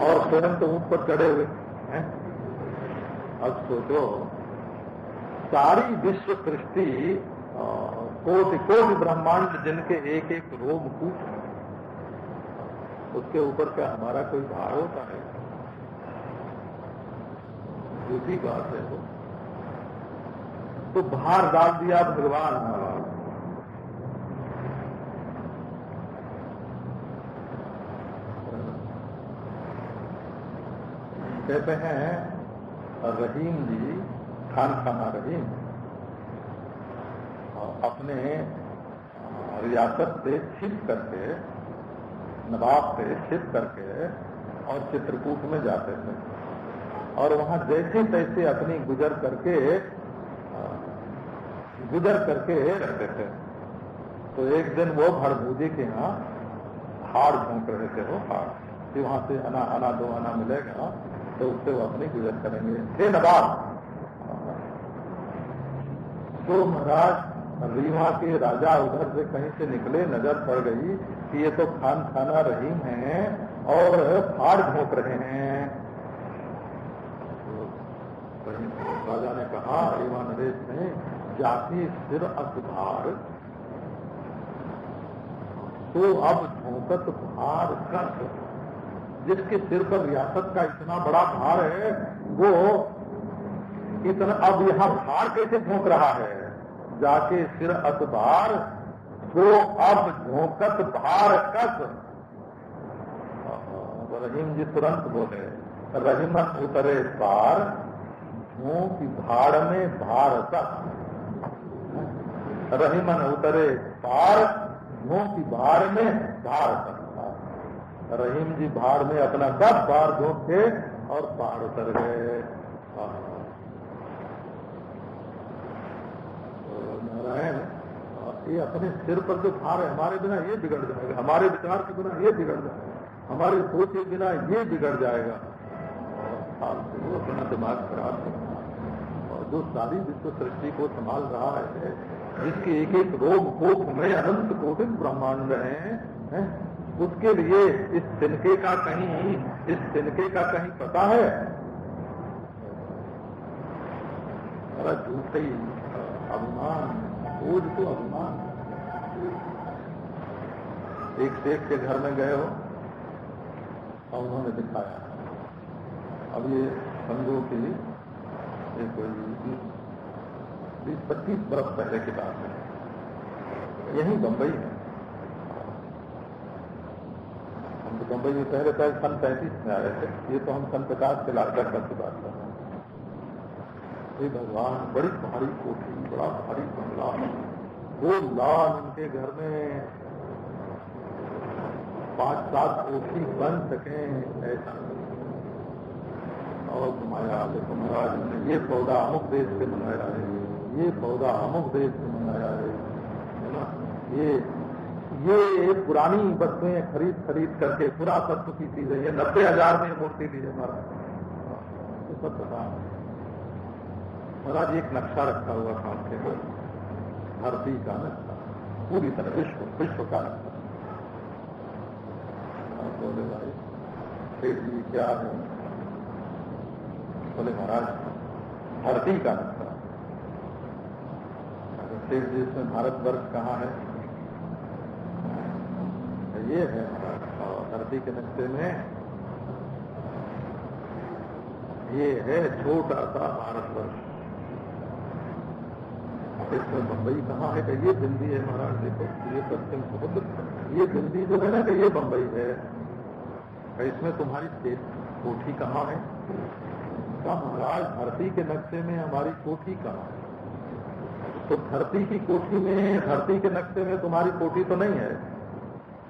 और स्वयं तो ऊँट पर चढ़े हुए अब सोचो, सारी विश्व सृष्टि कोटि कोटि ब्रह्मांड जिनके एक एक रोम कूट उसके ऊपर क्या हमारा कोई भार होता है? दूसरी बात है वो। तो भार डाल दिया भगवान कहते हैं। रहीम जी, खान खाना रहीम। अपने रियासत से छिप करके, नवाब से छिप करके और चित्रकूट में जाते थे। और वहाँ जैसे तैसे अपनी गुजर करके गुजर करके रहते थे। तो एक दिन वो भड़भूजी के यहाँ हाड़ झोंक रहे थे, वो हाड़ कि वहाँ से अना अना दो अना मिलेगा। तो उससे वो अपनी गुजर करेंगे। हे नवाब तो महाराज रीवा के राजा उधर से कहीं से निकले, नज़र पड़ गई कि ये तो खान खाना रहीम है और फाड़ झोंक रहे हैं। तो राजा ने कहा रीवा नरेश ने, जाति सिर अखबार तो अब झोंकत भार कस जिसके सिर पर रियासत का इतना बड़ा भार है, वो इतना अब यहाँ भार कैसे झोंक रहा है? जाके सिर अतबार तो अब झोंकत भार कस। रहीम जी तुरंत बोले रहीमन उतरे पार, झोंक भाड़ में भार तक रहीमन उतरे पार, झोंक भार में भार तक रहीम जी भाड़ में अपना सब बार झोंक के और पार उतर गए। नारायण ये अपने सिर पर जो भार है, हमारे बिना ये बिगड़ जाएगा। हमारे विचार के बिना ये बिगड़ जाएगा। हमारे सोच के बिना ये बिगड़ जाएगा। वो अपना दिमाग खराब करना और जो सारी विश्व सृष्टि को संभाल रहा है, जिसके एक एक रोग कोप में अनंत कोटित ब्रह्मांड हैं, है? उसके लिए इस तिनके का कहीं, इस तिनके का कहीं पता है? अरे झूठे अभिमान, बोझ तो अभिमान। एक शेख के घर में गए हो, और उन्होंने दिखाया। अब ये समझो कि ये कोई बीस पच्चीस बरस पहले की बात है। यही बम्बई है हम तो बम्बई में पहले पहले सन पैंतीस में आए थे, ये तो हम सन पचास के लाकर की बात कर रहे हैं। भगवान, बड़ी भारी कोठी, बड़ा भारी बंगला। वो लाल उनके घर में पाँच सात कोठी बन सके ऐसा। और घुमाया, देखो महाराज ने, ये पौधा अमुक देश से मंगाया है, ये पौधा अमुक देश से मंगाया है ना? ये ये पुरानी वस्तुएँ खरीद खरीद करके पूरा सत्व की चीज़, ये नब्बे हज़ार में मूर्ति दी है महाराज। सब बता महाराज, एक नक्शा रखा हुआ था उनके धरती का नक्शा। पूरी तरह विश्व विश्व का नक्शा। बोले भाई सेठ जी क्या है? बोले महाराज धरती का नक्शा। सेठ जी, इसमें भारत वर्ष कहाँ है? ये है धरती के नक्शे में ये है छोटा सा भारतवर्ष। इसमें बम्बई कहाँ है? कि ये दिल्ली है महाराज, देखो, ये पश्चिम समुद्र ये दिल्ली जो है ना कि ये बम्बई है इसमें तुम्हारी कोठी कहाँ है? महाराज, धरती के नक्शे में हमारी कोठी कहाँ है? तो धरती की कोठी में, धरती के नक्शे में तुम्हारी कोठी तो नहीं है।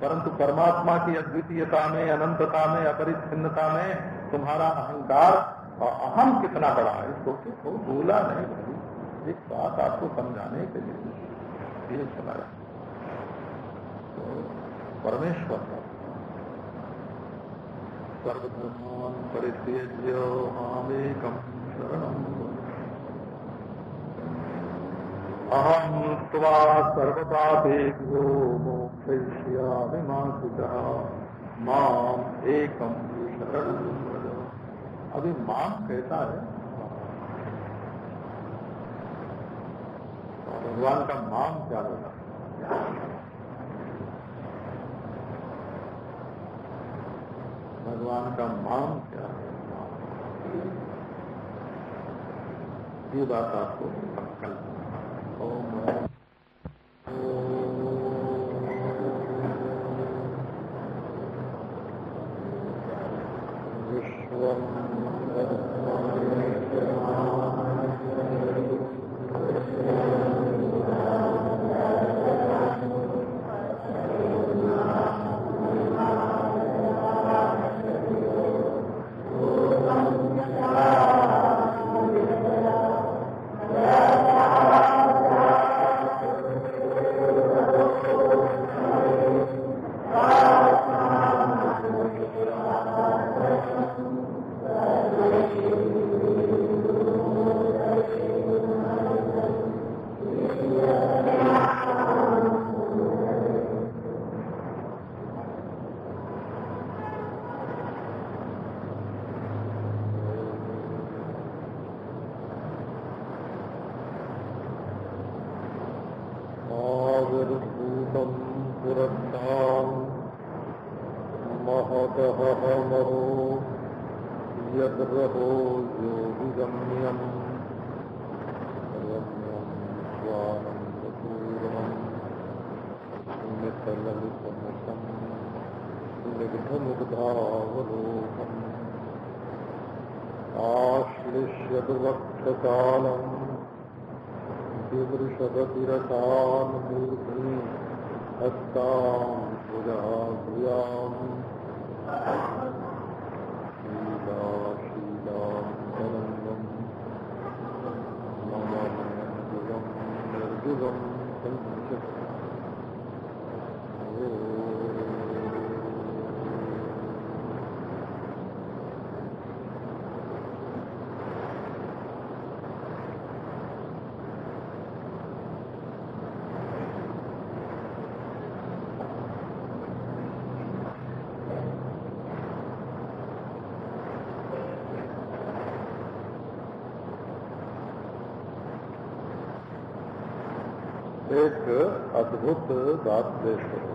परंतु परमात्मा की अद्वितीयता में, अनंतता में, अपरिच्छिन्नता में तुम्हारा अहंकार और अहम कितना बड़ा है, इसको तो बोला नहीं भाई। एक बात आपको समझाने के लिए ये तो परमेश्वर सर्वधर्मान परित्यज्य मामेकम शरणम। अहम त्वा देव्यो मोक्षयिष्यामि माँ माम एकम अभी माम कहता है, भगवान का माम क्या होगा भगवान का माम क्या है ये बात आपको कल home run. Oh. एक अद्भुत बात पेश करो।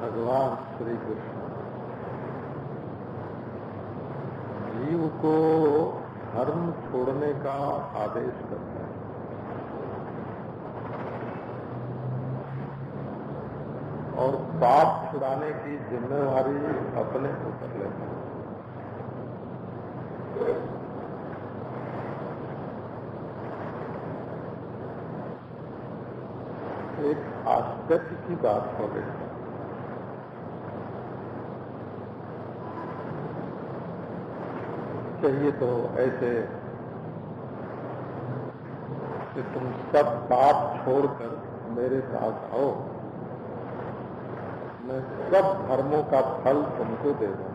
भगवान श्री कृष्ण जीव को धर्म छोड़ने का आदेश करते हैं। और पाप छुड़ाने की जिम्मेवारी अपने ऊपर लेते हैं एक आश्चर्य की बात हो। गई चाहिए तो ऐसे कि तुम सब पाप छोड़कर मेरे साथ आओ। मैं सब धर्मों का फल तुमको दे दूँगा।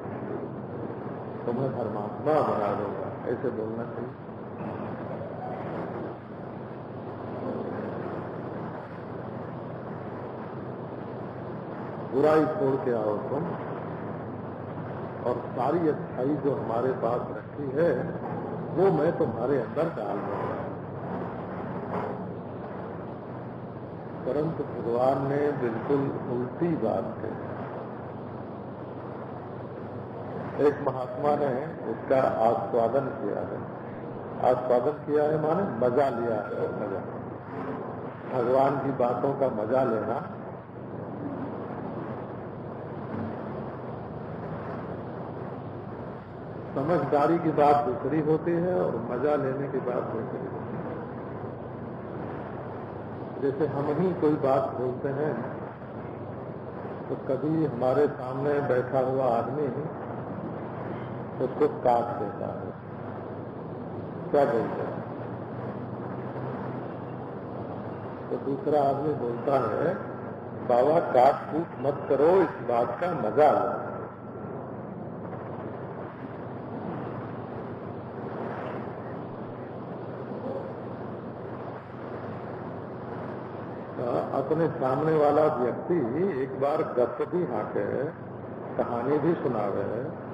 तुम्हें धर्मात्मा बना दूँगा। ऐसे बोलना चाहिए। बुराई छोड़ के आओ तुम, और सारी अच्छाई जो हमारे पास रखी है, वो मैं तुम्हारे अंदर डाल दूँगा। परंतु भगवान ने बिल्कुल उल्टी बात कही। एक महात्मा ने उसका आस्वादन किया है। आस्वादन किया है माने मज़ा लिया है, मज़ा। भगवान की बातों का मज़ा लेना समझदारी की बात दूसरी होती है और मज़ा लेने की बात दूसरी होती है। जैसे हम ही कोई बात बोलते हैं तो कभी हमारे सामने बैठा हुआ आदमी उसको काट देता है। क्या बोलते हैं? तो दूसरा आदमी बोलता है, बाबा काट कूट मत करो, इस बात का मज़ा लो। अपने सामने वाला व्यक्ति एक बार गप भी हाके, कहानी भी सुना रहे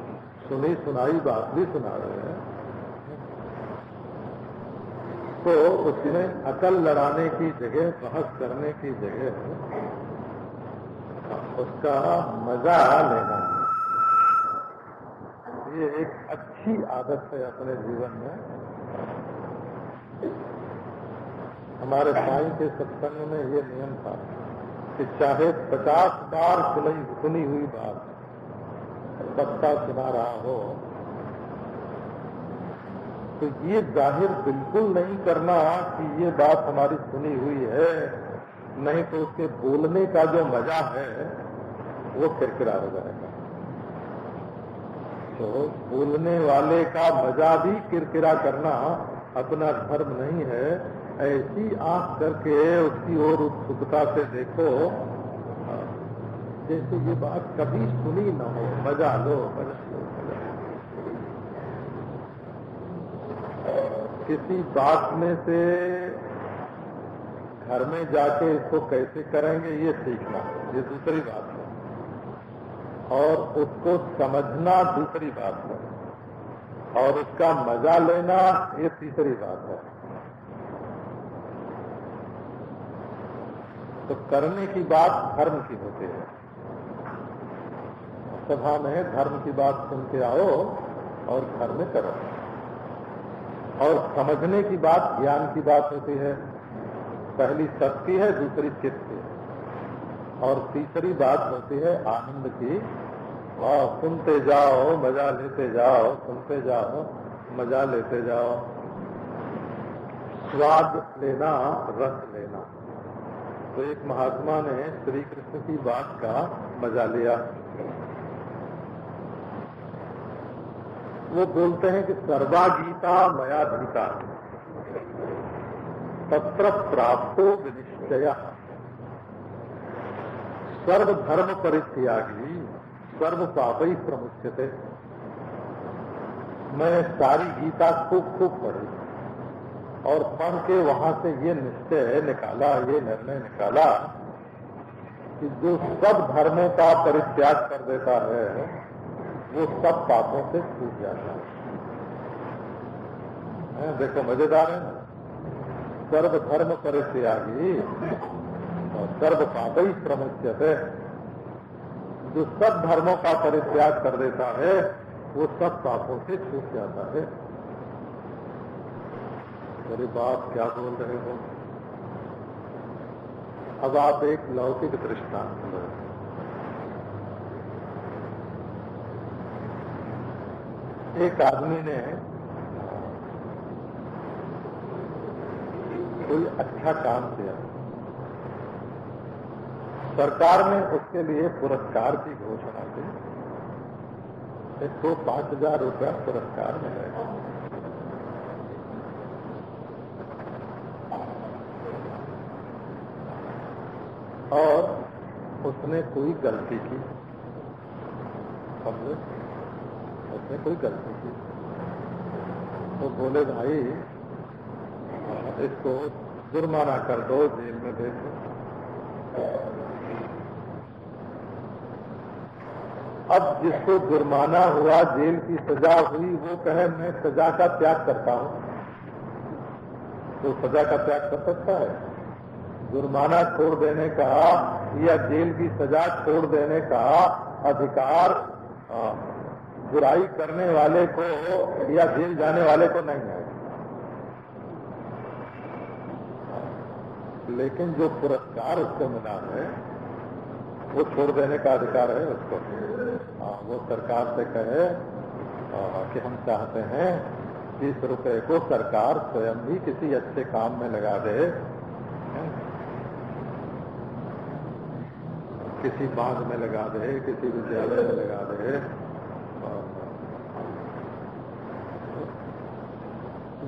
सुनी सुनाई, बात भी सुनावे। तो उसमें अकल लड़ाने की जगह, बहस करने की जगह उसका मज़ा लेना। ये एक अच्छी आदत है अपने जीवन में। हमारे साई के सत्संग में ये नियम था कि चाहे पचास बार सुनी सुनी हुई बात बच्चा सुना रहा हो तो ये ज़ाहिर बिल्कुल नहीं करना कि ये बात हमारी सुनी हुई है, नहीं तो उसके बोलने का जो मज़ा है, वो किरकिरा हो जाएगा। तो बोलने वाले का मज़ा भी किरकिरा करना अपना धर्म नहीं है ऐसी आँख करके उसकी ओर उत्सुकता से देखो। जैसे ये बात कभी सुनी न हो। मज़ा लो मज़ा लो। किसी बात में से घर में जाके इसको कैसे करेंगे, ये सीखना, ये दूसरी बात है। और उसको समझना दूसरी बात है। और उसका मज़ा लेना, ये तीसरी बात है। तो करने की बात धर्म की होती है। सभा में धर्म की बात सुन के आओ और घर में करो। और समझने की बात, ज्ञान की बात होती है। पहली शक्ति है, दूसरी चित्त की और तीसरी बात होती है, आनंद की। और सुनते जाओ, मज़ा लेते जाओ, सुनते जाओ, मज़ा लेते जाओ। स्वाद लेना, रस लेना। तो एक महात्मा ने श्री कृष्ण की बात का मज़ा लिया। वो बोलते हैं कि सर्वा गीता मया गीता तत्र प्राप्तो विनिश्चय। सर्वधर्म परित्यागी सर्व पाप ही प्रमुख मैं सारी गीता खूब खूब पढ़ी। और पढ़ के वहाँ से ये निश्चय निकाला, ये निर्णय निकाला कि जो सब धर्मों का परित्याग कर देता है, वो सब पापों से छूट जाता है। देखो, मज़ेदार है ना? सर्व धर्म परित्यागी और सर्व पाप ही प्रमुख है जो सब धर्मों का परित्याग कर देता है, वो सब पापों से छूट जाता है। मेरे बाप क्या बोल रहे हो? अब आप एक लौकिक दृष्टांत लो। एक आदमी ने कोई अच्छा काम किया। सरकार ने उसके लिए पुरस्कार की घोषणा की। इसको पाँच हज़ार रुपया पुरस्कार मिलेगा और उसने कोई गलती की? समझे उसने कोई गलती की? तो बोले, भाई, इसको जुर्माना कर दो, जेल में भेज दो। अब जिसको जुर्माना हुआ, जेल की सजा हुई, वो कहे, मैं सजा का त्याग करता हूँ। तो सजा का त्याग कर सकता है? जुर्माना छोड़ देने का या जेल की सजा छोड़ देने का अधिकार बुराई करने वाले को या जेल जाने वाले को नहीं है। लेकिन जो पुरस्कार उसको मिला है वो छोड़ देने का अधिकार है उसको। आ, वो सरकार से कहे आ, कि हम चाहते हैं इस रुपए को सरकार स्वयं भी किसी अच्छे काम में लगा दे। किसी बाँध में लगा दे, किसी विद्यालय में लगा दे।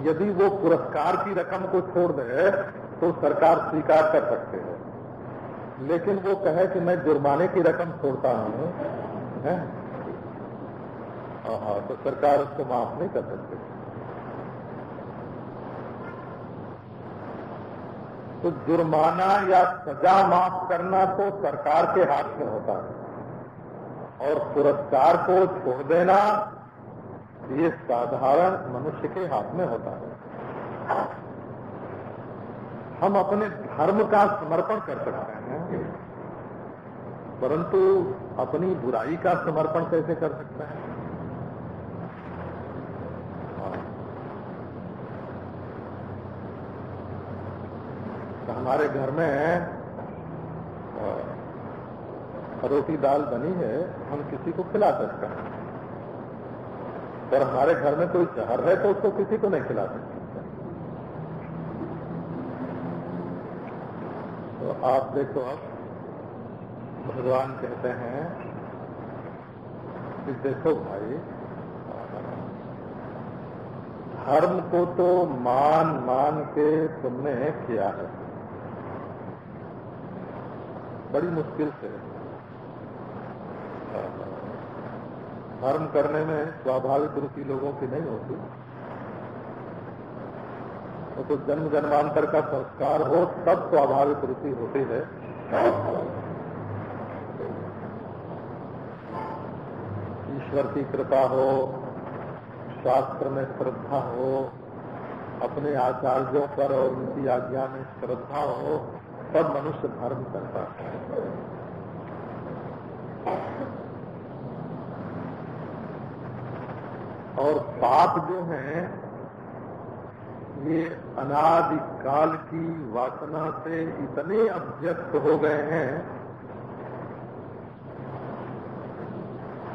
यदि वो पुरस्कार की रकम को छोड़ दे तो सरकार स्वीकार कर सकते हैं। लेकिन वो कहे कि मैं जुर्माने की रकम छोड़ता हूँ हाँ? तो सरकार उसको माफ़ नहीं कर सकती। तो जुर्माना या सजा माफ़ करना तो सरकार के हाथ में होता है। और पुरस्कार को छोड़ देना ये साधारण मनुष्य के हाथ में होता है। हम अपने धर्म का समर्पण कर सकते हैं, परंतु अपनी बुराई का समर्पण कैसे कर सकते हैं? हमारे घर में रोटी दाल बनी है, हम किसी को खिला सकते हैं। और हमारे घर में कोई जहर है तो उसको किसी को नहीं खिला सकते। तो आप देखो अब, भगवान कहते हैं, कि देखो भाई, धर्म को तो मान मान के तुमने किया है। बड़ी मुश्किल से धर्म करने में स्वाभाविक रुचि लोगों की नहीं होती। वो तो जन्म जन्मांतर का संस्कार हो, तब स्वाभाविक रुचि होती है। ईश्वर की कृपा हो, शास्त्र में श्रद्धा हो, अपने आचार्यों पर और उनकी आज्ञा में श्रद्धा हो तब मनुष्य धर्म करता है। और पाप जो है, ये अनादिकाल की वासना से इतने अभ्यस्त हो गए हैं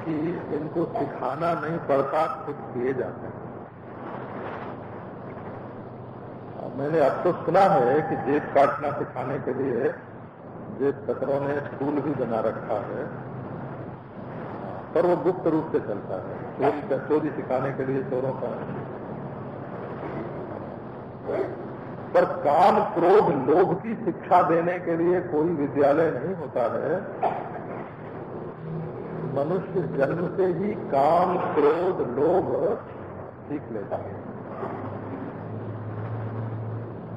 कि इनको सिखाना नहीं पड़ता, खुद किए जाते हैं। मैंने अब तो सुना है कि जेब काटना सिखाने के लिए जेब कतरों ने स्कूल भी बना रखा है। पर वो गुप्त रूप से चलता है। चोरी चोरी सिखाने के लिए चोरों का पर काम क्रोध लोभ की शिक्षा देने के लिए कोई विद्यालय नहीं होता है। मनुष्य जन्म से ही काम, क्रोध, लोभ सीख लेता है।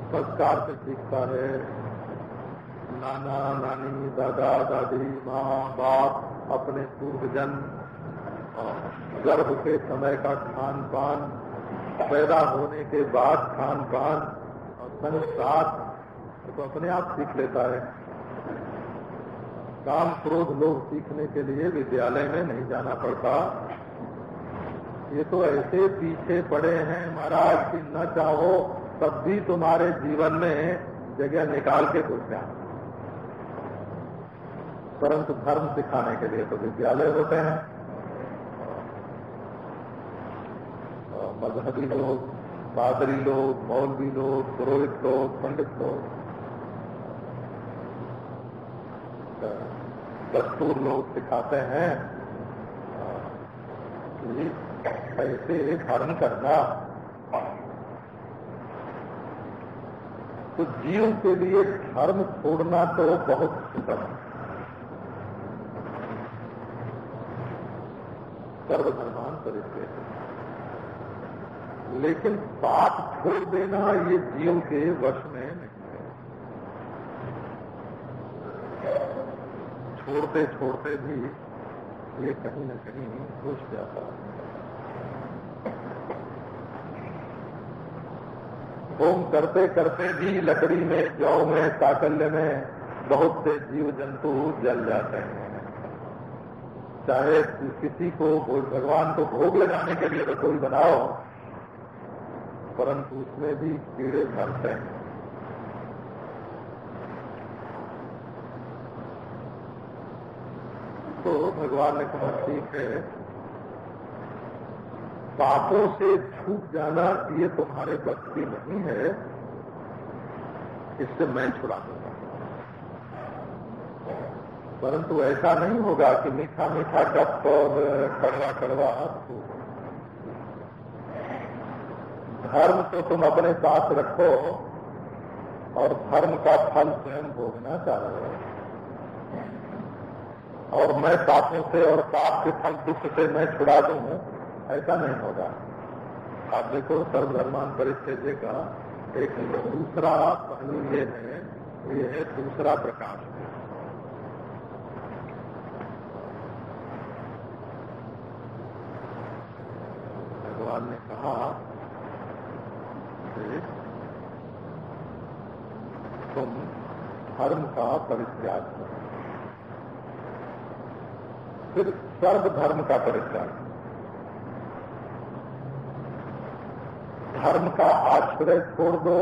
संस्कार से सीखता है। नाना, नानी, दादा, दादी, माँ, बाप, अपने पूर्वजन गर्भ के समय का खान पान पैदा होने के बाद खान पान और संस्कार तो अपने आप सीख लेता है। काम क्रोध लोग सीखने के लिए विद्यालय में नहीं जाना पड़ता। ये तो ऐसे पीछे पड़े हैं महाराज की न चाहो तब भी तुम्हारे जीवन में जगह निकाल के कुछ जाना परंतु धर्म सिखाने के लिए तो विद्यालय होते हैं। मजहबी लोग, पादरी लोग, मौलवी लोग, पुरोहित लोग, पंडित लोग, दस्तूर लोग सिखाते हैं कि ऐसे धर्म करना तो जीव के लिए धर्म छोड़ना तो बहुत सुगम सर्वधर्मान परिचय लेकिन पाप छोड़ देना ये जीव के वश में नहीं है। छोड़ते छोड़ते भी ये कहीं न कहीं घुस जाता है। होम करते करते भी लकड़ी में, जौ में, साकल्य में बहुत से जीव जंतु जल जाते हैं। चाहे किसी को भगवान को भोग लगाने के लिए रसोई बनाओ, परंतु उसमें भी कीड़े भरते हैं। तो भगवान ने कहा, ठीक है पापों से छूट जाना ये तुम्हारे बस की नहीं है। इससे मैं छुड़ा दूँगा। परंतु ऐसा नहीं होगा कि मीठा मीठा कप और कड़वा कड़वा धर्म तो तुम अपने साथ रखो और धर्म का फल स्वयं भोगना चाहो। और मैं पापों से और पाप के फल दुख से मैं छुड़ा दूँ। ऐसा नहीं होगा। आप देखो सर्वधर्मान परिचय का एक दूसरा पहलू ये है ये है दूसरा प्रकाश। भगवान ने कहा, तुम धर्म का परित्याग करो। फिर सर्व धर्म का परित्याग। धर्म का आश्रय छोड़ दो,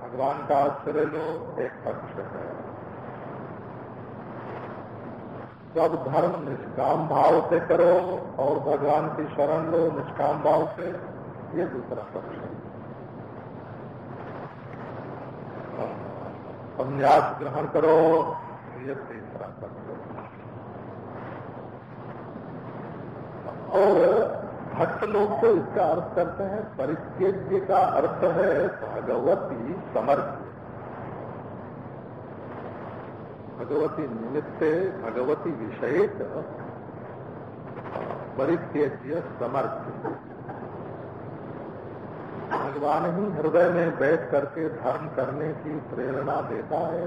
भगवान का आश्रय लो, एक पक्ष है। सब धर्म निष्काम भाव से करो और भगवान की शरण लो, निष्काम भाव से। ये दूसरा पक्ष है। संन्यास ग्रहण करो, ये तीसरा पक्ष और भक्त लोग तो इसका अर्थ करते हैं, परित्यज्य का अर्थ है भगवती समर्थ। भगवती निमित्त, भगवती विषय परित्यज्य समर्थ। भगवान ही हृदय में बैठ करके धर्म करने की प्रेरणा देता है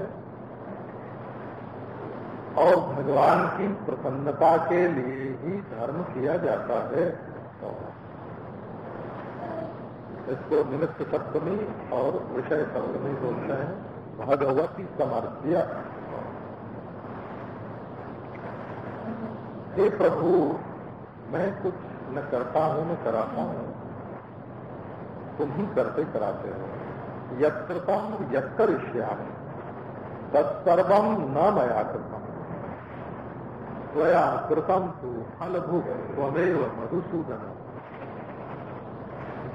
और भगवान की प्रसन्नता के लिए ही धर्म किया जाता है। इसको निमित्त सप्तमी और विषय सप्तमी बोलते हैं। भगवती समर्थ्य। हे प्रभु, मैं कुछ न करता हूँ, न कराता हूँ। तुम ही करते कराते हो। यत्रता यत्कर तत्सर्वम न मया कृतम। स्वया कृतम तू फलभूत स्वमेव मधुसूदन।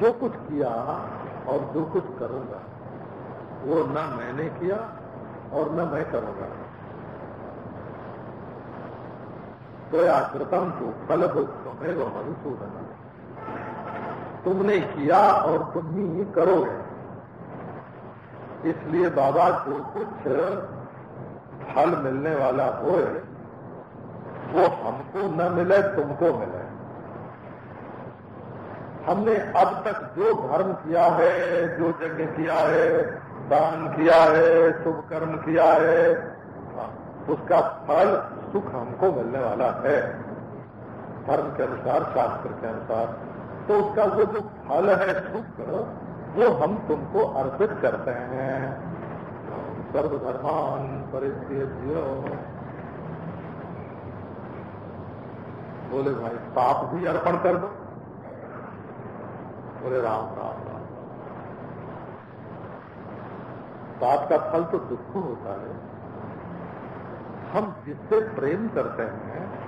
जो कुछ किया और जो कुछ करूँगा, वो न मैंने किया और न मैं करूँगा। स्वया कृतम तू फलभूत स्वमेव मधुसूदन। तुमने किया और तुम ही करोगे। इसलिए बाबा को कुछ फल मिलने वाला होए। वो हमको न मिले तुमको मिले। हमने अब तक जो धर्म किया है जो यज्ञ किया है दान किया है शुभ कर्म किया है हाँ, उसका फल सुख हमको मिलने वाला है। धर्म के अनुसार शास्त्र के अनुसार। तो उसका वो जो फल है सुख वो हम तुमको अर्पित करते हैं। सर्वधर्मान परिस्थितियों बोले, भाई, पाप भी अर्पण कर दो। बोले, राम राम राम। पाप का फल तो दुख होता है। हम जिससे प्रेम करते हैं,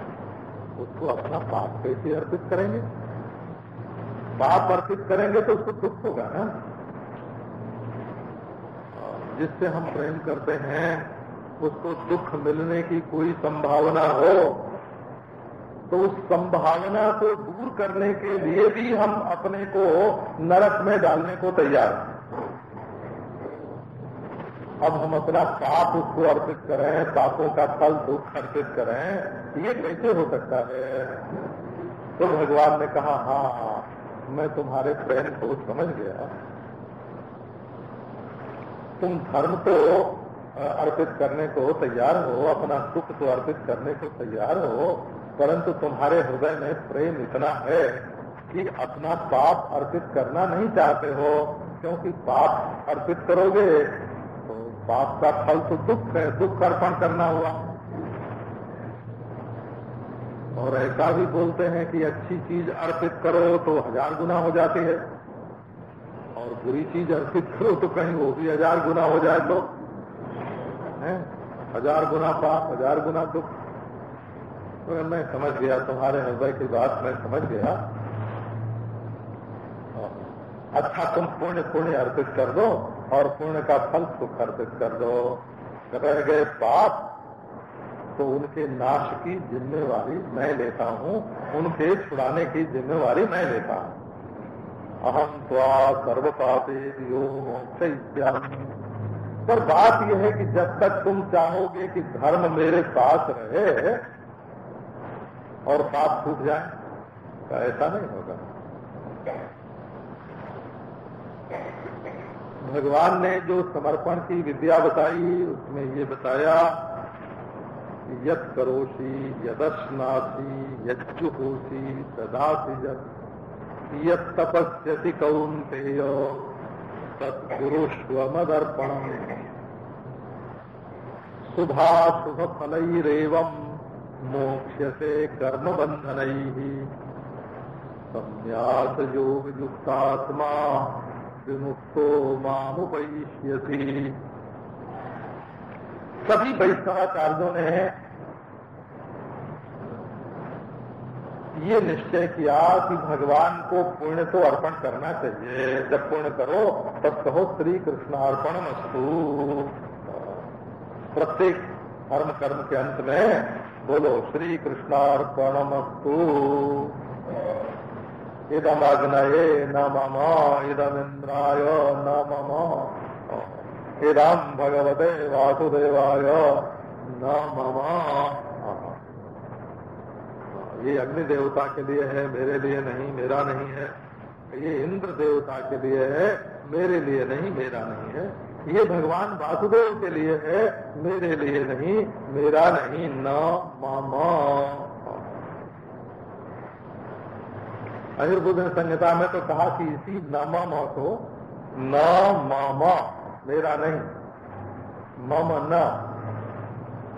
उसको अपना पाप कैसे अर्पित करेंगे? पाप अर्पित करेंगे तो उसको दुख होगा ना? जिससे हम प्रेम करते हैं, उसको दुख मिलने की कोई संभावना हो तो उस संभावना को दूर करने के लिए भी हम अपने को नरक में डालने को तैयार अब हम अपना पाप उसको अर्पित करें, पापों का फल, दुख अर्पित करें, ये कैसे हो सकता है? तो भगवान ने कहा हाँ मैं तुम्हारे प्रेम को समझ गया। तुम धर्म को अर्पित करने को तैयार हो, अपना सुख तो अर्पित करने को तैयार हो परंतु तुम्हारे हृदय में प्रेम इतना है कि अपना पाप अर्पित करना नहीं चाहते हो, क्योंकि पाप अर्पित करोगे तो पाप का फल तो दुख है, दुख अर्पण करना हुआ। और ऐसा भी बोलते हैं कि अच्छी चीज़ अर्पित करो तो हज़ार गुना हो जाती है, और बुरी चीज़ अर्पित करो तो कहीं वो भी हज़ार गुना हो जाए तो हज़ार गुना पाप, हज़ार गुना दुख। तो मैं समझ गया, तुम्हारे हृदय की बात मैं समझ गया। अच्छा तुम पुण्य पुण्य अर्पित कर दो और पुण्य का फल सुख अर्पित कर दो। रह गए पाप तो उनके नाश की जिम्मेवारी मैं लेता हूँ। उनके छुड़ाने की जिम्मेवारी मैं लेता हूँ। अहम त्वा सर्व पापे पर बात यह है कि जब तक तुम चाहोगे कि धर्म मेरे पास रहे और पाप छूट जाए तो ऐसा नहीं होगा। भगवान ने जो समर्पण की विद्या बताई, उसमें ये बताया यद करोशी यदश्नासी यज्जुहोशी ददासी यद तपस्यति कौंतेय तत्पुरुष्वमदर्पणम शुभाशुभ फलैरेवं मोक्ष्यसे कर्म बंधन ही सम्यास योग युक्तात्मा विमुक्तो मामुपयिष्यति सभी वैष्णवाचार्यों ने ये निश्चय किया कि भगवान को पुण्य तो अर्पण करना चाहिए। जब पुण्य करो, तब कहो श्री कृष्णार्पण मस्तु प्रत्येक कर्म कर्म के अंत में बोलो श्री कृष्णार्पण मस्तु इदम अग्नये न मम इदम इंद्राय न मम इदम भगवते वासुदेवाय न मम ये अग्नि देवता के लिए है, मेरे लिए नहीं, मेरा नहीं है। ये इंद्र देवता के लिए है, मेरे लिए नहीं, मेरा नहीं है। ये भगवान वासुदेव के लिए है, मेरे लिए नहीं, मेरा नहीं, न मामा। आयुर्बुद्ध संहिता में तो कहा कि इसी न मामा को, न मामा, मेरा नहीं, मम न।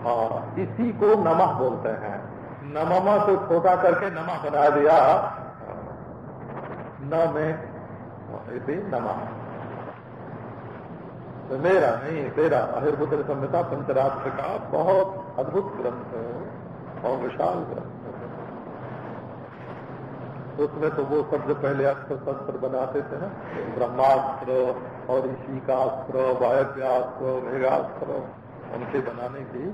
हाँ इसी को नमः बोलते हैं। नममा को छोटा करके नमा बना दिया। न में, इसी नमा। तो मेरा नहीं, तेरा अहिर्भुत्र संहिता पंचरात्र का बहुत अद्भुत ग्रंथ है और विशाल ग्रंथ है। उसमें तो वो शब्द पहले अस्त्र शस्त्र बनाते थे ना, ब्रह्मास्त्र और ईशिकास्त्र, वायव्यास्त्र, मेघास्त्र, उनके बनाने की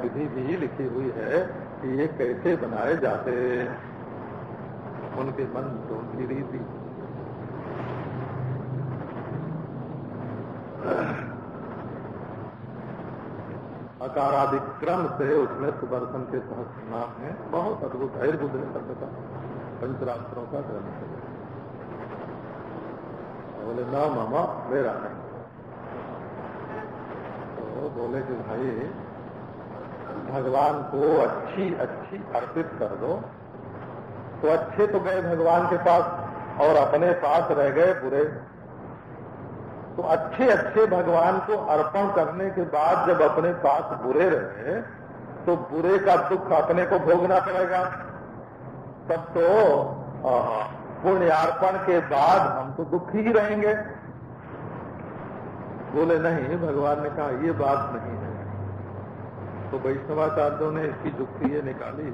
विधि भी लिखी हुई है कि ये कैसे बनाए जाते उनके मन तो उनकी रीति अकारादिक्रम से उसमें सुदर्शन के सहस्त्र नाम है बहुत अद्भुत है बुद्ध ने का पंचरात्रों का ग्रंथ है। बोले, ना मामा, मेरा नहीं बोले कि, भाई, भगवान को अच्छी अच्छी अर्पित कर दो। तो अच्छे तो गए भगवान के पास और अपने पास रह गए बुरे तो अच्छे अच्छे भगवान को अर्पण करने के बाद जब अपने पास बुरे रहे तो बुरे का दुख अपने को भोगना पड़ेगा। तब तो पुण्यार्पण के बाद हम तो दुखी ही रहेंगे। बोले, नहीं, भगवान ने कहा, ये बात नहीं है। तो वैष्णवाचार्यों ने इसकी जुक्ति ये निकाली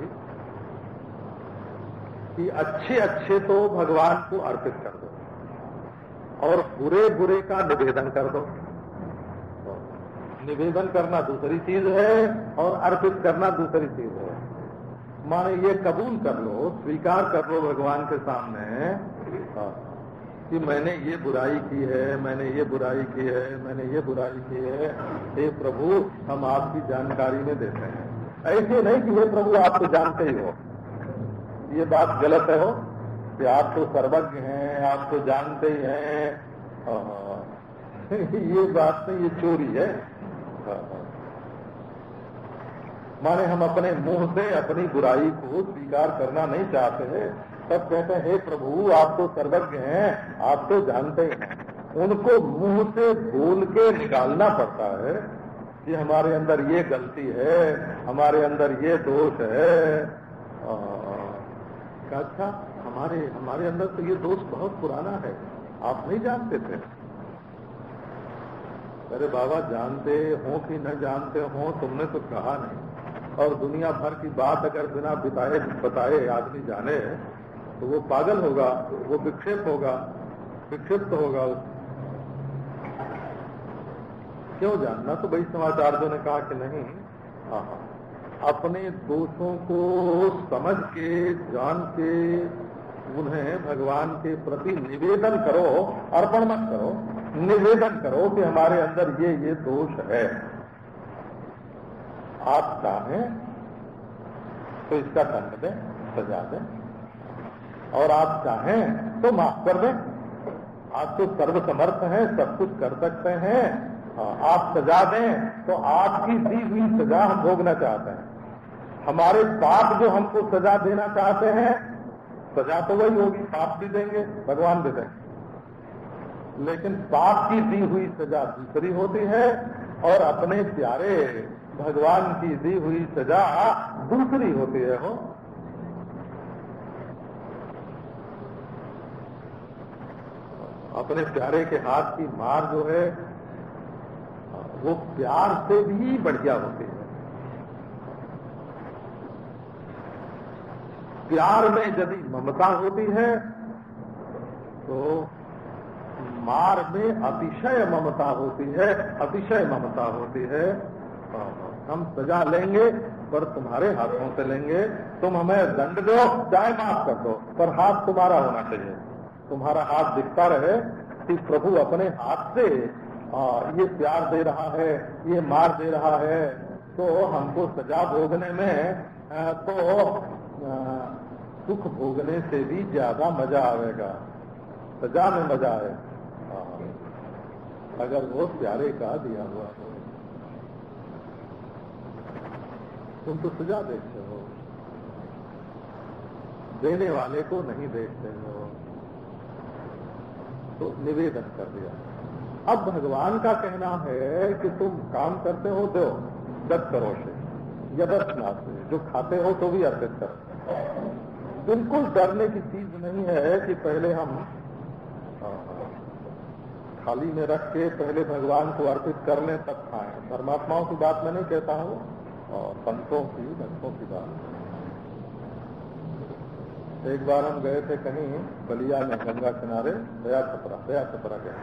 कि अच्छे अच्छे तो भगवान को अर्पित कर दो। और बुरे बुरे का निवेदन कर दो। निवेदन करना दूसरी चीज़ है और अर्पित करना दूसरी चीज़ है। माने ये कबूल कर लो, स्वीकार कर लो भगवान के सामने हाँ। कि मैंने ये बुराई की है, मैंने ये बुराई की है, मैंने ये बुराई की है। हे प्रभु, हम आपकी जानकारी में देते हैं। ऐसे नहीं कि हे प्रभु, आप तो जानते ही हो। ये बात गलत है हो। कि आप तो सर्वज्ञ हैं, आप तो जानते ही हैं। ये बात नहीं, ये चोरी है। माने हम अपने मुँह से अपनी बुराई को स्वीकार करना नहीं चाहते हैं। तब कहते हैं, हे प्रभु, आप तो सर्वज्ञ हैं, आप तो जानते हैं उनको मुँह से बोल के निकालना पड़ता है कि हमारे अंदर ये गलती है, हमारे अंदर ये दोष है। अच्छा हमारे हमारे अंदर तो ये दोष बहुत पुराना है। आप नहीं जानते थे। अरे बाबा जानते हो कि न जानते हो तुमने तो कहा नहीं। और दुनिया भर की बात अगर बिना बिताए बताए आदमी जाने तो वो पागल होगा वो विक्षेप होगा विक्षिप्त होगा क्यों जानना? तो भाई समाचार्यों ने कहा कि नहीं हाँ, हाँ। अपने दोषों को समझ के जान के उन्हें भगवान के प्रति निवेदन करो अर्पण मत करो निवेदन करो कि हमारे अंदर ये ये दोष है। आप चाहें तो इसका दंड दें सजा दें और आप चाहें तो माफ़ कर दें। आप तो सर्वसमर्थ हैं सब कुछ कर सकते हैं। हाँ, आप सजा दें तो आपकी दी हुई सजा हम भोगना चाहते हैं। हमारे पाप जो हमको सजा देना चाहते हैं सजा तो वही होगी पाप भी देंगे, भगवान भी देंगे। लेकिन पाप की दी हुई सजा दूसरी होती है और अपने प्यारे भगवान की दी हुई सजा दूसरी होती है, हो। अपने प्यारे के हाथ की मार जो है, वो प्यार से भी बढ़िया होती है। प्यार में यदि ममता होती है तो मार में अतिशय ममता होती है अतिशय ममता होती है। हम सजा लेंगे पर तुम्हारे हाथों से लेंगे। तुम हमें दंड दो चाहे माफ़ कर दो पर हाथ तुम्हारा होना चाहिए। तुम्हारा हाथ दिखता रहे कि प्रभु अपने हाथ से आ, ये प्यार दे रहा है ये मार दे रहा है। तो हमको सजा भोगने में आ, तो सुख भोगने से भी ज़्यादा मज़ा आएगा सजा में मज़ा आए। अगर वो प्यारे का दिया हुआ हो। तुम तो सजा देखते हो। देने वाले को नहीं देखते हो। तो निवेदन कर दिया। अब भगवान का कहना है कि तुम काम करते हो दो दस करो से, या दस लाख से, जो खाते हो तो भी अर्पित करो। बिल्कुल डरने की चीज़ नहीं है कि पहले हम थाली में रख के पहले भगवान को अर्पित कर लें, तब खाएँ। धर्मात्माओं की बात मैं नहीं कहता हूँ, और संतों की, भक्तों की बात। एक बार हम गए थे कहीं बलिया में, गंगा किनारे, दया छपरा दया छपरा गए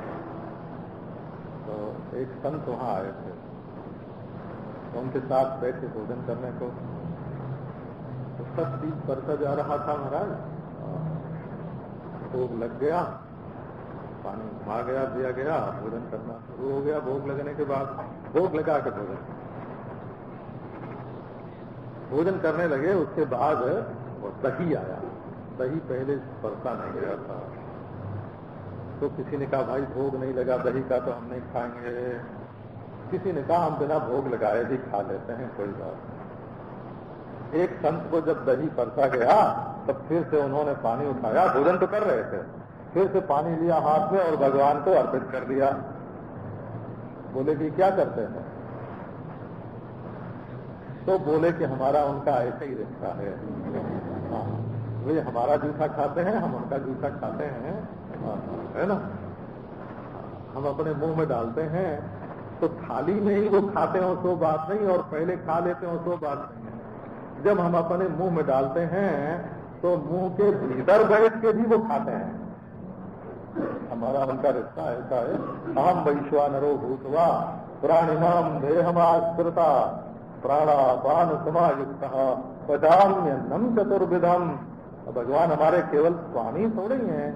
तो एक संत वहाँ आए थे। तो उनके साथ बैठे भोजन करने को। सब चीज़ बढ़ता जा रहा था महाराज। भोग लग गया, पानी घुमा गया दिया गया, भोजन करना शुरू हो गया भोग लगने के बाद। भोग लगा के भोजन। भोजन करने लगे, उसके बाद वो दही आया। दही पहले पड़ता नहीं गया था। तो किसी ने कहा, भाई, भोग नहीं लगा, दही का तो हम नहीं खाएँगे। किसी ने कहा, हम बिना भोग लगाए भी खा लेते हैं, कोई बात एक संत को जब दही परसा गया, तब फिर से उन्होंने पानी उठाया, भोजन तो कर रहे थे। फिर से पानी लिया हाथ में और भगवान को अर्पित कर दिया। बोले कि क्या करते हैं? तो बोले कि हमारा उनका ऐसा ही रिश्ता है। हाँ वे हमारा जूठा खाते हैं, हम उनका जूठा खाते हैं। है ना? हम अपने मुँह में डालते हैं तो थाली में ही वो खाते हो सो बात नहीं, और पहले खा लेते हो सो बात नहीं जब हम अपने मुँह में डालते हैं तो मुँह के भीतर बैठ के भी वो खाते हैं हमारा उनका रिश्ता ऐसा है अहम वैश्वानरो भूतवा प्राणिनाम देहमास्कृता प्राणापान समायुक्त पदाम्यन्नम चतुर्विधम भगवान हमारे केवल स्वामी थोड़े ही हैं,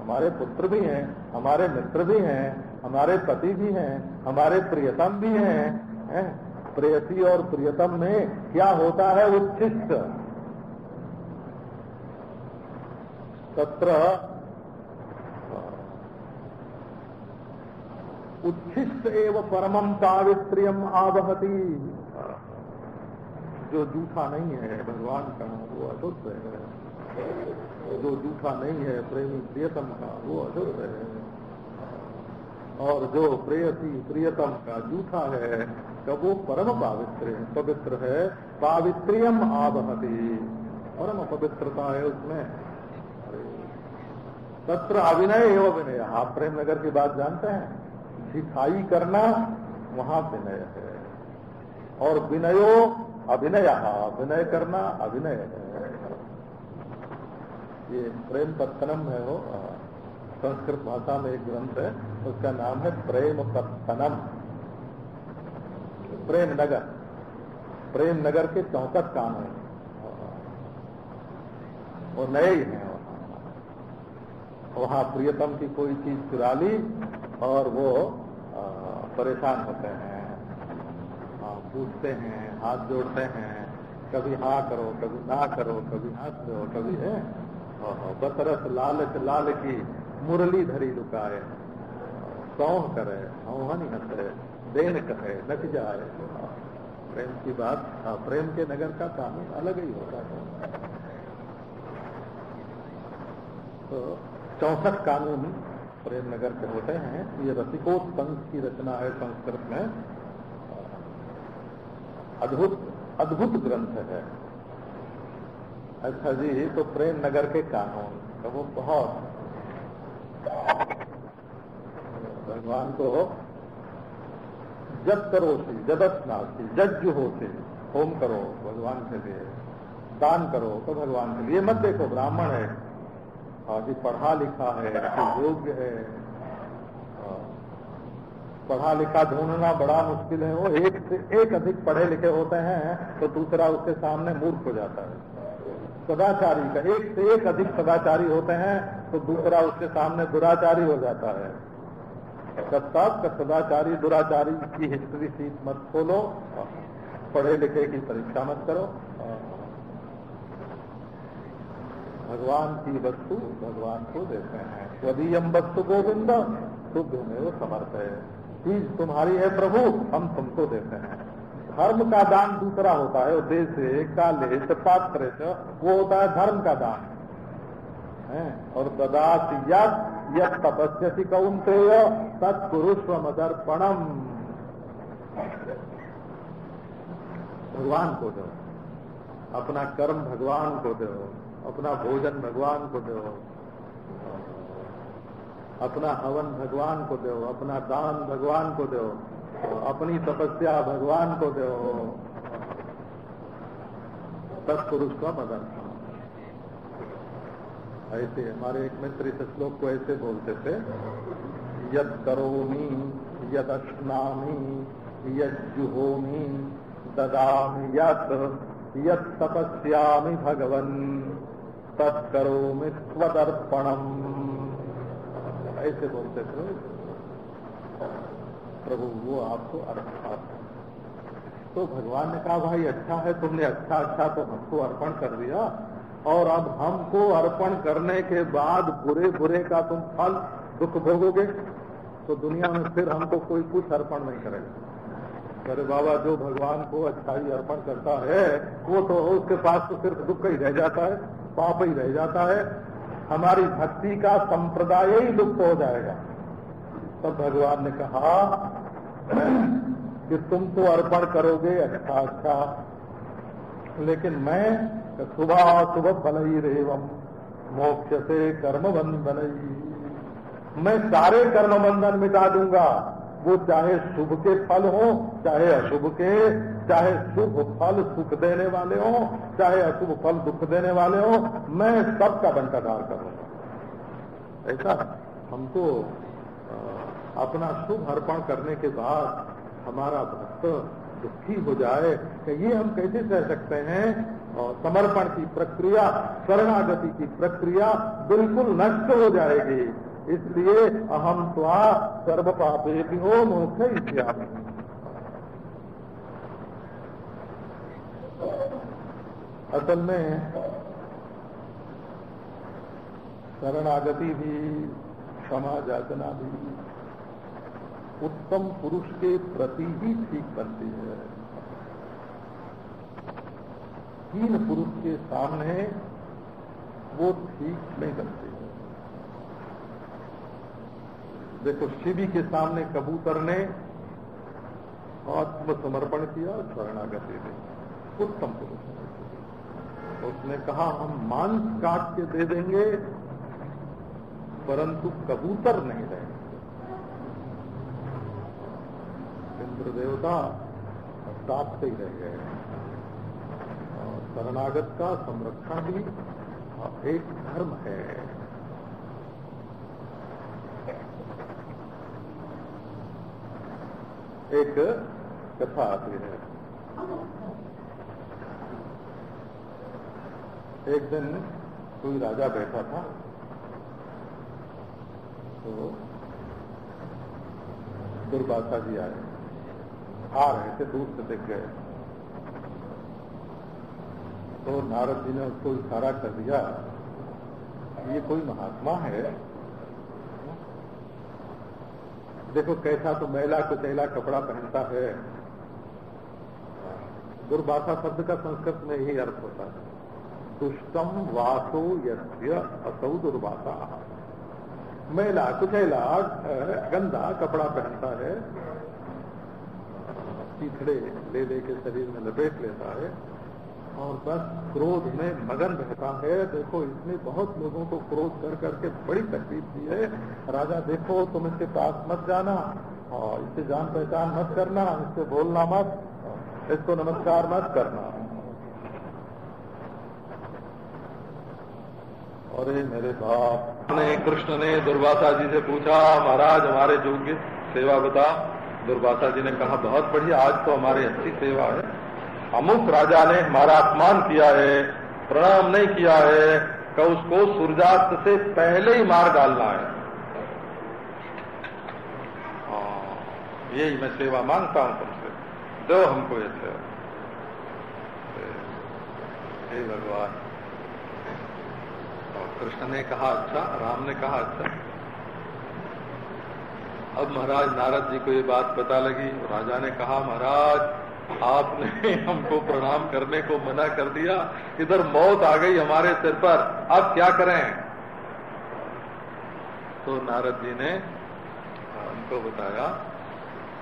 हमारे पुत्र भी हैं, हमारे मित्र भी हैं, हमारे पति भी हैं, हमारे प्रियतम भी है? प्रेयसी और प्रियतम में क्या होता है उच्छिष्ट? तत्र, उच्छिष्ट एवं परमम पावित्रियम आवहती। जो जूठा नहीं है, भगवान का, वो अशुद्ध है। जो जूठा नहीं है, प्रेमी प्रियतम का, वो अशुद्ध है। और जो प्रेयसी प्रियतम का जूठा है का वो परम पावित्र पवित्र है, पावित्रियम आवहती। परम पवित्रता है उसमें। तत्र अभिनय एवं विनय आप प्रेम नगर की बात जानते हैं? दिखाई करना वहाँ विनय है। और विनयो अभिनय अभिनय करना अभिनय है। ये प्रेम पत्तनम है वो। संस्कृत भाषा में एक ग्रंथ है, उसका नाम है प्रेम पत्तनम। प्रेम नगर। प्रेम नगर के चौकट काम है। वो नए ही हैं वहाँ। प्रियतम की कोई चीज़ चुरा ली और वो परेशान होते हैं। पूछते हैं, हाथ जोड़ते हैं, कभी हाँ करो, कभी ना करो, कभी हंस दो कभी है। बतरस लालच लाल की मुरली धरी लुकाए। सौह करे सौहन हंसे देन कहे नच जाए। प्रेम की बात हाँ प्रेम के नगर का कानून अलग ही होता है। तो चौसठ कानून प्रेम नगर के होते हैं, ये रसिकोत्संग की रचना है संस्कृत में। अद्भुत अद्भुत ग्रंथ है। अच्छा जी तो प्रेम नगर के कानून तो वो बहुत। भगवान को जब करो से जदत नासी जज हो से होम करो, भगवान के लिए। दान करो तो भगवान के लिए। मत देखो, ब्राह्मण है। कि पढ़ा लिखा है योग्य है। पढ़ा लिखा ढूंढना बड़ा मुश्किल है। वो एक से एक अधिक पढ़े लिखे होते हैं तो दूसरा उसके सामने मूर्ख हो जाता है। सदाचारी का एक से एक अधिक सदाचारी होते हैं तो दूसरा उसके सामने दुराचारी हो जाता है। तब का सदाचारी, दुराचारी की हिस्ट्री सीट मत खोलो पढ़े लिखे की परीक्षा मत करो। भगवान की वस्तु भगवान को देते हैं। स्वदीयम वस्तु गोविंद, शुद्ध में वो समर्थ है। चीज़ तुम्हारी है प्रभु, हम तुमको देते हैं। धर्म का दान दूसरा होता है, उद्देश्य काले पात्र वो होता है धर्म का दान। और ददात यद तपस्यति कौंते तत्पुरुष मदर्पणम भगवान को दो। अपना कर्म भगवान को दो। अपना भोजन भगवान को दो। अपना हवन भगवान को दो। अपना दान भगवान को दो। अपनी तपस्या भगवान को दो। तत्पुरुष का मदन ऐसे, हमारे एक मित्र इस श्लोक को ऐसे बोलते थे यद करोमी यद अश्नामी यद जुहोमी, ददामी यत यद तपस्यामी भगवन तत्करो स्वदर्पणम ऐसे बोलते थे। प्रभु, वो आपको अर्पण तो भगवान ने कहा, भाई अच्छा है, तुमने अच्छा अच्छा तो हमको अर्पण कर दिया। और अब हमको अर्पण करने के बाद बुरे बुरे का तुम फल दुख भोगोगे तो दुनिया में फिर हमको कोई कुछ अर्पण नहीं करेगा। अरे बाबा, जो भगवान को अच्छाई अर्पण करता है, वो तो उसके पास तो सिर्फ़ दुख ही रह जाता है, पाप ही रह जाता है। हमारी भक्ति का संप्रदाय ही लुप्त हो जाएगा। तब भगवान ने कहा कि तुम तो अर्पण करोगे अच्छा अच्छा। लेकिन मैं सुबह बल ही रेवम मोक्ष से कर्म बंधन मैं सारे कर्म बंधन मिटा दूँगा। वो चाहे शुभ के फल हो, चाहे अशुभ के, चाहे शुभ फल सुख देने वाले हो, चाहे अशुभ फल दुख देने वाले हो, मैं सबका बंटाधार करूँगा। ऐसा हमको अपना शुभ अर्पण करने के बाद हमारा भक्त दुखी हो जाए ये हम कैसे कह सकते हैं? और समर्पण की प्रक्रिया, शरणागति की प्रक्रिया बिल्कुल नष्ट हो जाएगी। इसलिए अहम स्वा सर्व पापे हो मोक्ष इत्यादि असल में शरणागति भी, क्षमा जाचना भी उत्तम पुरुष के प्रति ही ठीक बनती है। तीन पुरुष के सामने वो ठीक नहीं बनती है। देखो, शिवी के सामने कबूतर ने आत्मसमर्पण किया, शरणागति ने उत्तम पुरुष उसने कहा, हम मांस काट के दे देंगे, परंतु कबूतर नहीं रहेंगे। इंद्र देवता साथ ही रह गए और शरणागत का संरक्षण भी एक धर्म है। एक कथा आती है। एक दिन कोई राजा बैठा था। तो दुर्बासा जी आए। आ रहे थे दूर से देख गए। तो नारद जी ने उसको इशारा कर दिया, ये कोई महात्मा है? देखो, कैसा तो मैला कुचैला कपड़ा पहनता है। दुर्भाषा शब्द का संस्कृत में ही अर्थ होता है। दुष्टम वासो यस्य असौ दुर्भाषा। मैला कुचैला गंदा कपड़ा पहनता है। चीथड़े ले लेके शरीर में लपेट लेता है और बस क्रोध में मगन रहता है। देखो, इसने बहुत लोगों को क्रोध कर करके बड़ी तकलीफ़ दी है। राजा, देखो, तुम इसके पास मत जाना। और इससे जान पहचान मत करना। इससे बोलना मत। इसको नमस्कार मत करना। अरे मेरे बाप, ने, कृष्ण ने दुर्वासा जी से पूछा, महाराज, हमारे योग्य सेवा बता। दुर्वासा जी ने कहा बहुत बढ़िया आज तो हमारी अच्छी सेवा है। अमुक राजा ने हमारा अपमान किया है प्रणाम नहीं किया है कि उसको सूर्यास्त से पहले ही मार डालना है। हाँ, यही मैं सेवा माँगता हूँ तुमसे। दो हमको ये सेवा। हे भगवान। और कृष्ण ने कहा अच्छा राम ने कहा अच्छा अब महाराज नारद जी को ये बात पता लगी राजा ने कहा, महाराज, आपने हमको प्रणाम करने को मना कर दिया। इधर मौत आ गई हमारे सिर पर। अब क्या करें? तो नारद जी ने हमको बताया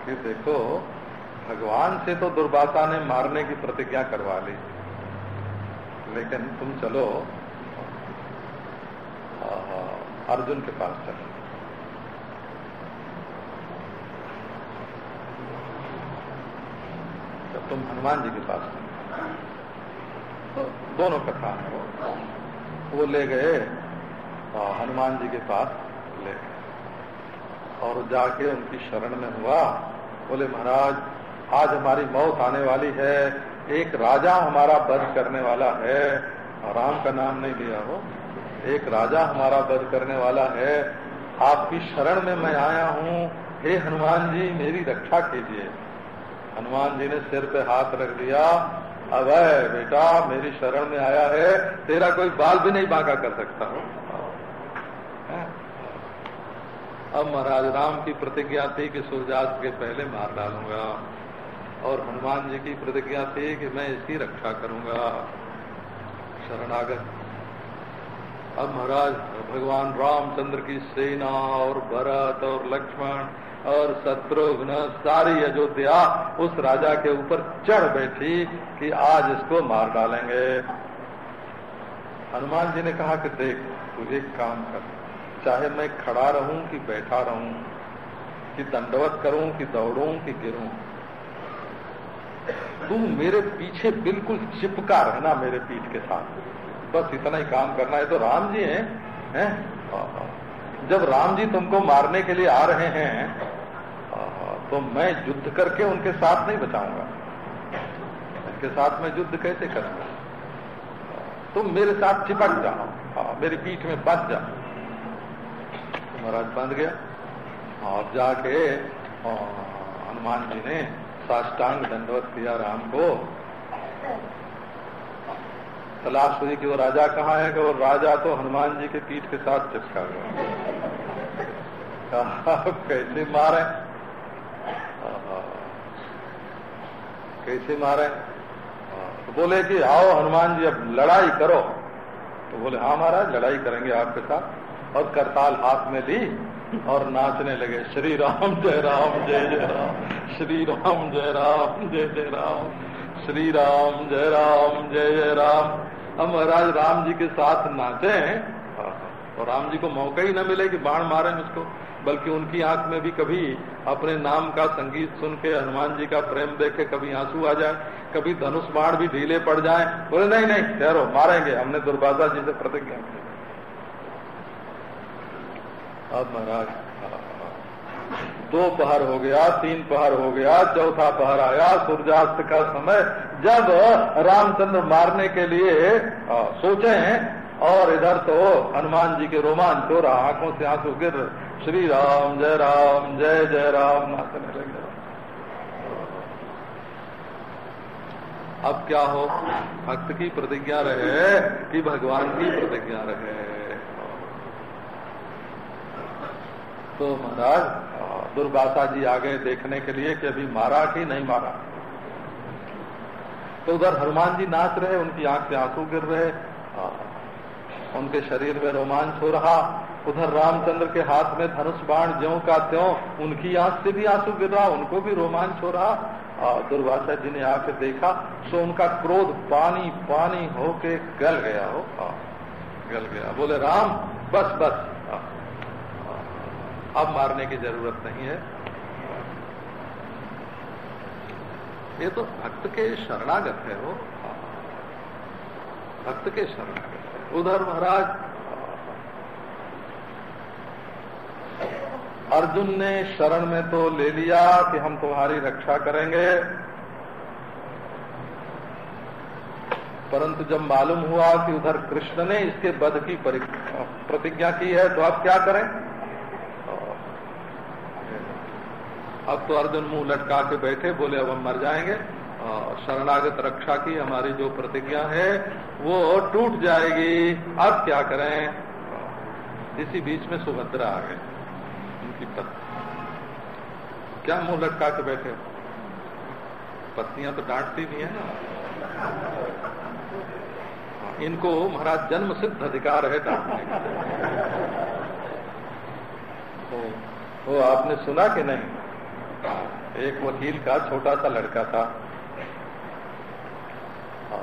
कि देखो, भगवान से तो दुर्वासा ने मारने की प्रतिज्ञा करवा ली। लेकिन तुम चलो। अर्जुन के पास चलो। तुम हनुमान जी के पास तो दोनों कथा है वो वो ले गए हनुमान जी के पास ले गए। और जाके उनकी शरण में हुआ। बोले, महाराज, आज हमारी मौत आने वाली है। एक राजा हमारा वध करने वाला है। राम का नाम नहीं लिया हो एक राजा हमारा वध करने वाला है। आपकी शरण में मैं आया हूँ। हे हनुमान जी, मेरी रक्षा कीजिए। हनुमान जी ने सिर पे हाथ रख दिया। अब है, बेटा, मेरी शरण में आया है। तेरा कोई बाल भी नहीं बांका कर सकता। हो। अब महाराज, राम की प्रतिज्ञा थी कि सूर्यास्त के पहले मार डालूँगा। और हनुमान जी की प्रतिज्ञा थी कि मैं इसकी रक्षा करूँगा। शरणागत। अब महाराज, भगवान रामचंद्र की सेना और भरत और लक्ष्मण और शत्रुघ्न सारी अयोध्या उस राजा के ऊपर चढ़ बैठी कि आज इसको मार डालेंगे। हनुमान जी ने कहा कि देख, तू एक काम कर। चाहे मैं खड़ा रहूँ कि बैठा रहूँ, कि दंडवत करूँ, कि दौड़ूं, कि गिरूं। तू मेरे पीछे बिल्कुल चिपका रहना मेरे पीठ के साथ। बस इतना ही काम करना। है तो राम जी हैं हैं? जब राम जी तुमको मारने के लिए आ रहे हैं तो मैं युद्ध करके उनके साथ नहीं बचाऊँगा। उनके साथ मैं युद्ध कैसे करूँगा? तुम मेरे साथ चिपक जाओ। हाँ मेरी पीठ में बच जाओ तो महाराज बंध गया। और जाके हनुमान जी ने साष्टांग दंडवत किया राम को। तलाश हुई कि वो राजा कहाँ है, कि वो राजा तो हनुमान जी के पीठ के साथ चिपका गया कैसे मारे? कैसे मारे? तो बोले कि आओ हनुमान जी, अब लड़ाई करो। तो बोले हाँ महाराज, लड़ाई करेंगे आपके साथ। और करताल हाथ में ली और नाचने लगे, श्री राम, जय राम, जय जय राम, श्री राम, जय राम, जय जय राम, श्री राम, जय राम, जय जय राम। अब महाराज, राम जी के साथ नाचे। और राम जी को मौका ही न मिले कि बाण मारे उसको। बल्कि उनकी आँख में भी कभी अपने नाम का संगीत सुन के, हनुमान जी का प्रेम देख के कभी आँसू आ जाए, कभी धनुष बाण भी ढीले पड़ जाए। बोले, नहीं नहीं, ठहरो, मारेंगे, हमने दुर्बाजा जी से प्रतिज्ञा की। अब महाराज, दो पहर हो गया, तीन पहर हो गया, चौथा पहर आया, सूर्यास्त का समय। जब रामचंद्र मारने के लिए सोचे और इधर तो हनुमान जी के रोमांच हो रहा, आँखों से आँसू गिर श्री राम जय राम, जय जय राम नाचने लगे अब क्या हो? भक्त की प्रतिज्ञा रहे कि भगवान की प्रतिज्ञा रहे? तो महाराज दुर्वासा जी आ गए देखने के लिए कि अभी मारा कि नहीं मारा। तो उधर हनुमान जी नाच रहे, उनकी आँख से आँसू गिर रहे। उनके शरीर में रोमांच हो रहा। उधर रामचंद्र के हाथ में धनुष बाण ज्यो का त्यों, उनकी आँख से भी आँसू गिर रहा, उनको भी रोमांच हो रहा। दुर्वासा जी ने आके देखा तो उनका क्रोध पानी पानी होके गल गया हो। गल गया। बोले, राम, बस बस। अब मारने की ज़रूरत नहीं है। ये तो भक्त के शरणागत है वो। भक्त के शरणागत। उधर महाराज, अर्जुन ने शरण में तो ले लिया कि हम तुम्हारी रक्षा करेंगे। परंतु जब मालूम हुआ कि उधर कृष्ण ने इसके वध की प्रतिज्ञा की है तो अब क्या करें? अब तो अर्जुन मुँह लटका के बैठे, बोले, अब हम मर जाएँगे। शरणागत रक्षा की हमारी जो प्रतिज्ञा है, वो टूट जाएगी। अब क्या करें? इसी बीच में सुभद्रा आ गए। उनकी पत्नी। क्या मुँह लटका के बैठे? पत्नियाँ तो डांटती भी है ना। इनको महाराज जन्म सिद्ध अधिकार है डांटने का। तो वो आपने सुना कि नहीं? एक वकील का छोटा सा लड़का था।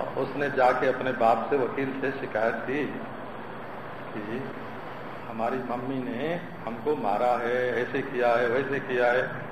उसने जाके अपने बाप से, वकील से शिकायत की कि हमारी मम्मी ने हमको मारा है, ऐसे किया है, वैसे किया है।